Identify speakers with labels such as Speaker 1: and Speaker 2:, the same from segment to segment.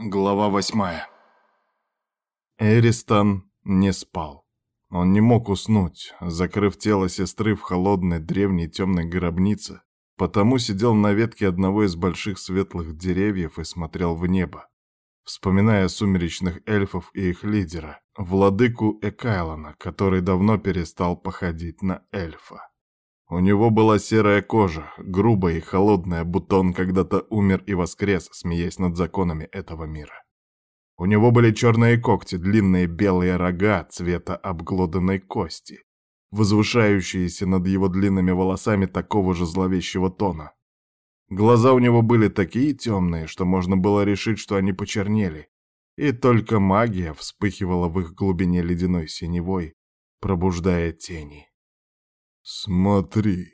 Speaker 1: Глава восьмая. Эристон не спал. Он не мог уснуть, закрыв тело сестры в холодной древней темной гробнице, потому сидел на ветке одного из больших светлых деревьев и смотрел в небо, вспоминая сумеречных эльфов и их лидера, владыку Экайлона, который давно перестал походить на эльфа. У него была серая кожа, грубая и холодная, будто он когда-то умер и воскрес, смеясь над законами этого мира. У него были черные когти, длинные белые рога цвета обглоданной кости, возвышающиеся над его длинными волосами такого же зловещего тона. Глаза у него были такие темные, что можно было решить, что они почернели, и только магия вспыхивала в их глубине ледяной синевой, пробуждая тени. «Смотри,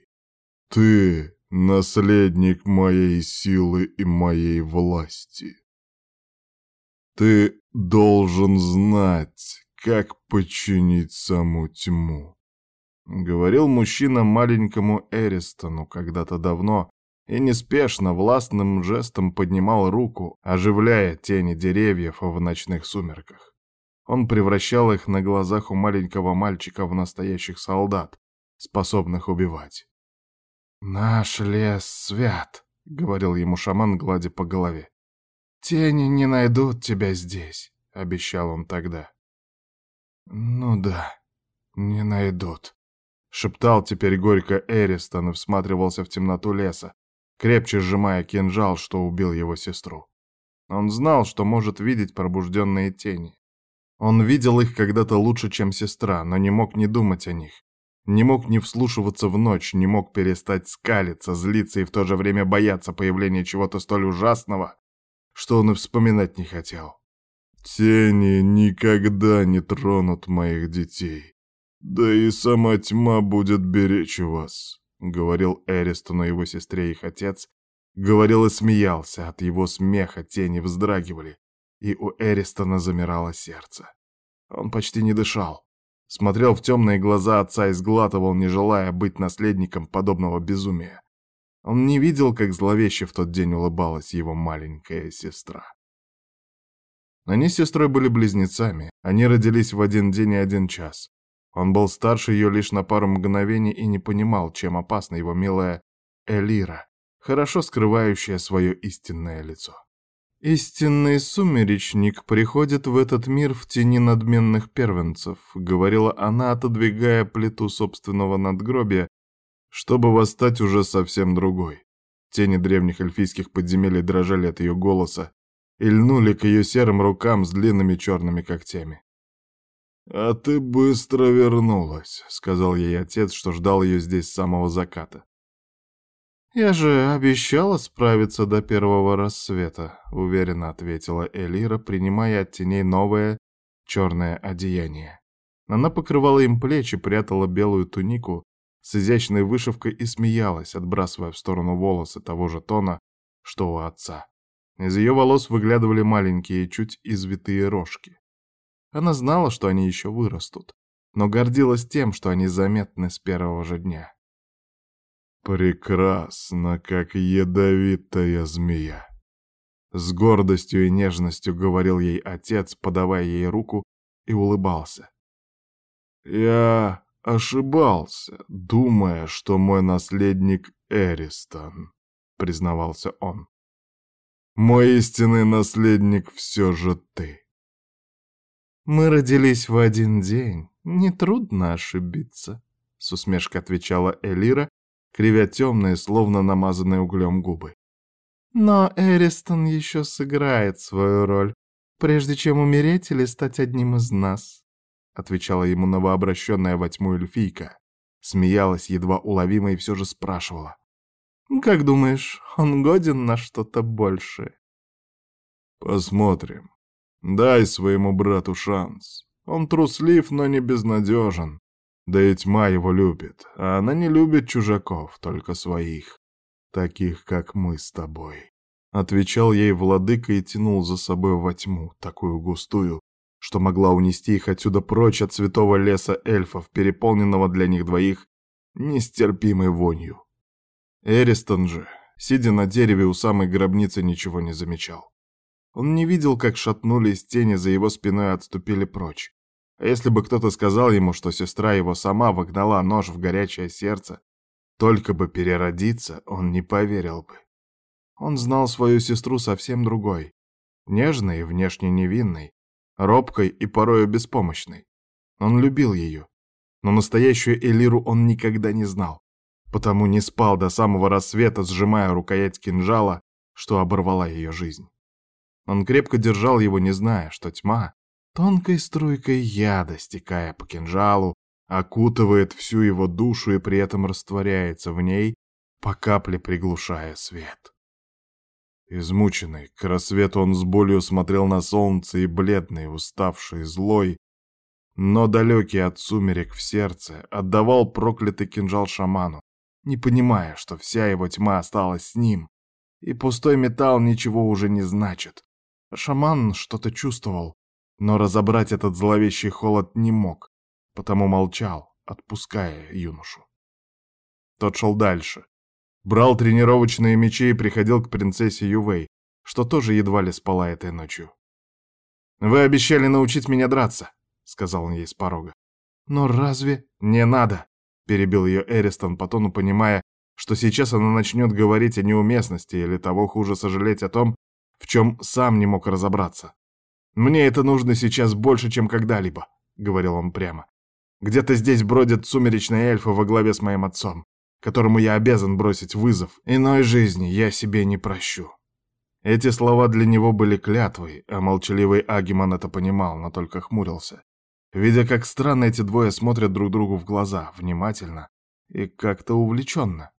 Speaker 1: ты наследник моей силы и моей власти. Ты должен знать, как починить саму тьму», — говорил мужчина маленькому Эристону когда-то давно и неспешно властным жестом поднимал руку, оживляя тени деревьев в ночных сумерках. Он превращал их на глазах у маленького мальчика в настоящих солдат, способных убивать. «Наш лес свят», — говорил ему шаман, гладя по голове. «Тени не найдут тебя здесь», — обещал он тогда. «Ну да, не найдут», — шептал теперь горько Эристон и всматривался в темноту леса, крепче сжимая кинжал, что убил его сестру. Он знал, что может видеть пробужденные тени. Он видел их когда-то лучше, чем сестра, но не мог не думать о них. Не мог не вслушиваться в ночь, не мог перестать скалиться, злиться и в то же время бояться появления чего-то столь ужасного, что он и вспоминать не хотел. «Тени никогда не тронут моих детей. Да и сама тьма будет беречь вас», — говорил Эристону его сестре их отец, говорил и смеялся, от его смеха тени вздрагивали, и у Эристона замирало сердце. Он почти не дышал смотрел в темные глаза отца и сглатывал, не желая быть наследником подобного безумия. Он не видел, как зловеще в тот день улыбалась его маленькая сестра. Они с сестрой были близнецами, они родились в один день и один час. Он был старше ее лишь на пару мгновений и не понимал, чем опасна его милая Элира, хорошо скрывающая свое истинное лицо. «Истинный сумеречник приходит в этот мир в тени надменных первенцев», — говорила она, отодвигая плиту собственного надгробия, чтобы восстать уже совсем другой. Тени древних эльфийских подземелий дрожали от ее голоса и льнули к ее серым рукам с длинными черными когтями. «А ты быстро вернулась», — сказал ей отец, что ждал ее здесь с самого заката. «Я же обещала справиться до первого рассвета», — уверенно ответила Элира, принимая от теней новое черное одеяние. Она покрывала им плечи, прятала белую тунику с изящной вышивкой и смеялась, отбрасывая в сторону волосы того же тона, что у отца. Из ее волос выглядывали маленькие, чуть извитые рожки. Она знала, что они еще вырастут, но гордилась тем, что они заметны с первого же дня. Прекрасно, как ядовитая змея. С гордостью и нежностью говорил ей отец, подавая ей руку, и улыбался. Я ошибался, думая, что мой наследник Эристон, признавался он. Мой истинный наследник все же ты. Мы родились в один день, нетрудно ошибиться, с усмешкой отвечала Элира, кривя темные, словно намазанные углем губы. Но Эристон еще сыграет свою роль, прежде чем умереть или стать одним из нас, отвечала ему новообращенная во тьму эльфийка. Смеялась едва уловимо и все же спрашивала. «Как думаешь, он годен на что-то большее?» «Посмотрим. Дай своему брату шанс. Он труслив, но не безнадежен. Да и тьма его любит, а она не любит чужаков, только своих, таких, как мы с тобой. Отвечал ей владыка и тянул за собой во тьму, такую густую, что могла унести их отсюда прочь от святого леса эльфов, переполненного для них двоих нестерпимой вонью. Эристон же, сидя на дереве у самой гробницы, ничего не замечал. Он не видел, как шатнулись тени за его спиной и отступили прочь. А если бы кто-то сказал ему, что сестра его сама вогнала нож в горячее сердце, только бы переродиться, он не поверил бы. Он знал свою сестру совсем другой. Нежной и внешне невинной, робкой и порою беспомощной. Он любил ее. Но настоящую Элиру он никогда не знал, потому не спал до самого рассвета, сжимая рукоять кинжала, что оборвала ее жизнь. Он крепко держал его, не зная, что тьма, тонкой струйкой яда, стекая по кинжалу, окутывает всю его душу и при этом растворяется в ней, по капле приглушая свет. Измученный, к рассвету он с болью смотрел на солнце и бледный, уставший, злой, но далекий от сумерек в сердце, отдавал проклятый кинжал шаману, не понимая, что вся его тьма осталась с ним, и пустой металл ничего уже не значит. Шаман что-то чувствовал, но разобрать этот зловещий холод не мог, потому молчал, отпуская юношу. Тот шел дальше. Брал тренировочные мечи и приходил к принцессе Ювей, что тоже едва ли спала этой ночью. «Вы обещали научить меня драться», — сказал он ей с порога. «Но разве не надо?» — перебил ее Эристон, по тону понимая, что сейчас она начнет говорить о неуместности или того хуже сожалеть о том, в чем сам не мог разобраться. «Мне это нужно сейчас больше, чем когда-либо», — говорил он прямо. «Где-то здесь бродят сумеречные эльфы во главе с моим отцом, которому я обязан бросить вызов. Иной жизни я себе не прощу». Эти слова для него были клятвой, а молчаливый Агиман это понимал, но только хмурился. Видя, как странно эти двое смотрят друг другу в глаза, внимательно и как-то увлеченно.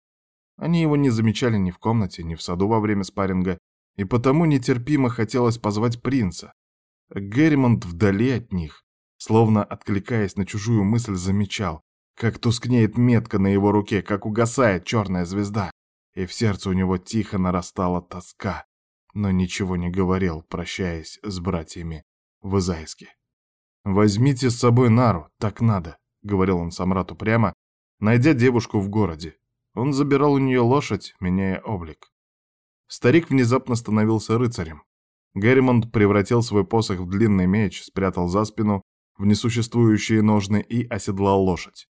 Speaker 1: Они его не замечали ни в комнате, ни в саду во время спарринга, и потому нетерпимо хотелось позвать принца, Герримонт вдали от них, словно откликаясь на чужую мысль, замечал, как тускнеет метка на его руке, как угасает черная звезда, и в сердце у него тихо нарастала тоска, но ничего не говорил, прощаясь с братьями в Изайске. «Возьмите с собой Нару, так надо», — говорил он Самрату прямо, найдя девушку в городе. Он забирал у нее лошадь, меняя облик. Старик внезапно становился рыцарем, Герримонт превратил свой посох в длинный меч, спрятал за спину в несуществующие ножны и оседлал лошадь.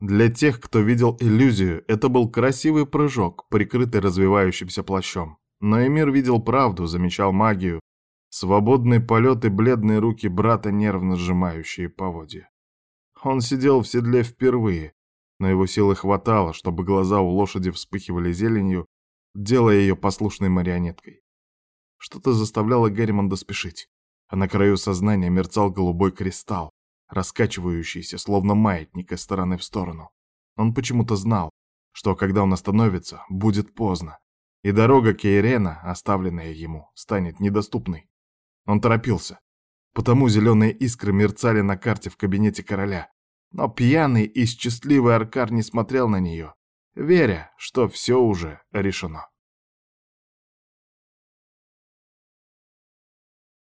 Speaker 1: Для тех, кто видел иллюзию, это был красивый прыжок, прикрытый развивающимся плащом. Но Эмир видел правду, замечал магию, свободный полет и бледные руки брата, нервно сжимающие поводья. Он сидел в седле впервые, но его силы хватало, чтобы глаза у лошади вспыхивали зеленью, делая ее послушной марионеткой. Что-то заставляло Герримонда спешить, а на краю сознания мерцал голубой кристалл, раскачивающийся, словно маятник из стороны в сторону. Он почему-то знал, что когда он остановится, будет поздно, и дорога Кейрена, оставленная ему, станет недоступной. Он торопился, потому зеленые искры мерцали на карте в кабинете короля. Но пьяный и счастливый Аркар не смотрел на нее, веря, что все уже решено.